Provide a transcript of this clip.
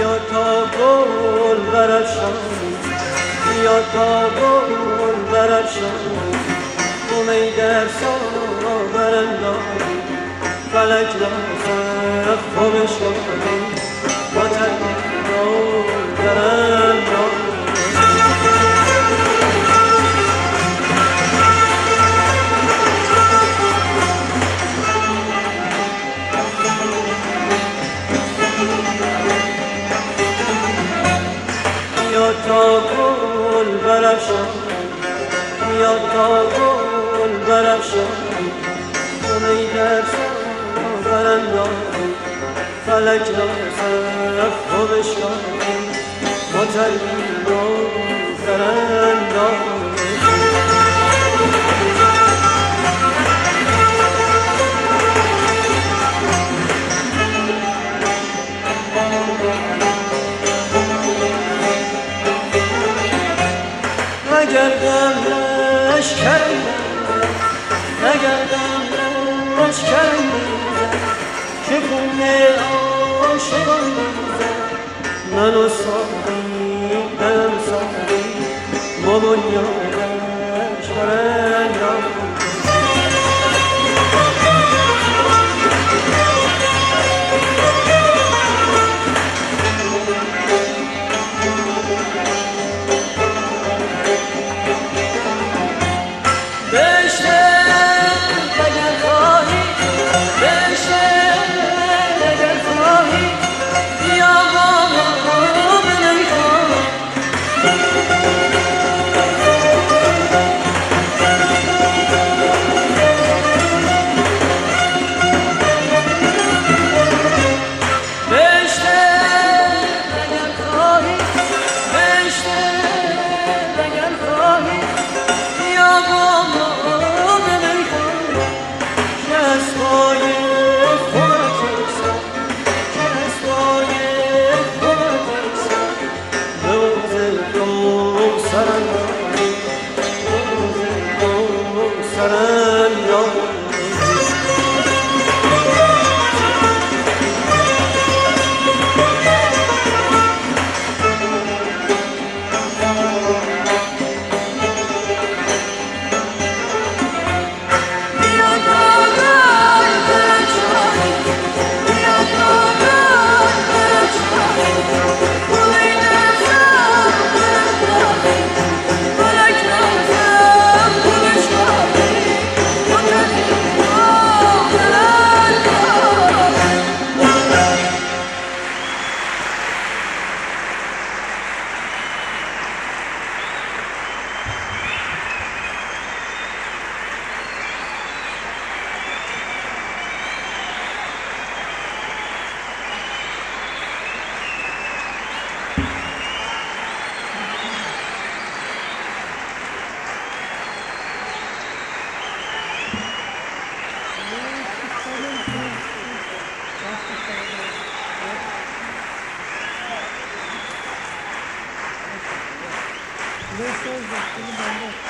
بیا تا گل برشان بیا تا گل برشان امید سا برندان فلک را فرق خمشان برفشم بیاد تا گل برفشم امید در برانداز فلک را سرف خوبش با نگردم روش کردم که خونه آشقان منو ساقی دم ساقی. با بنیاد Yeah. Deus, Deus, Deus,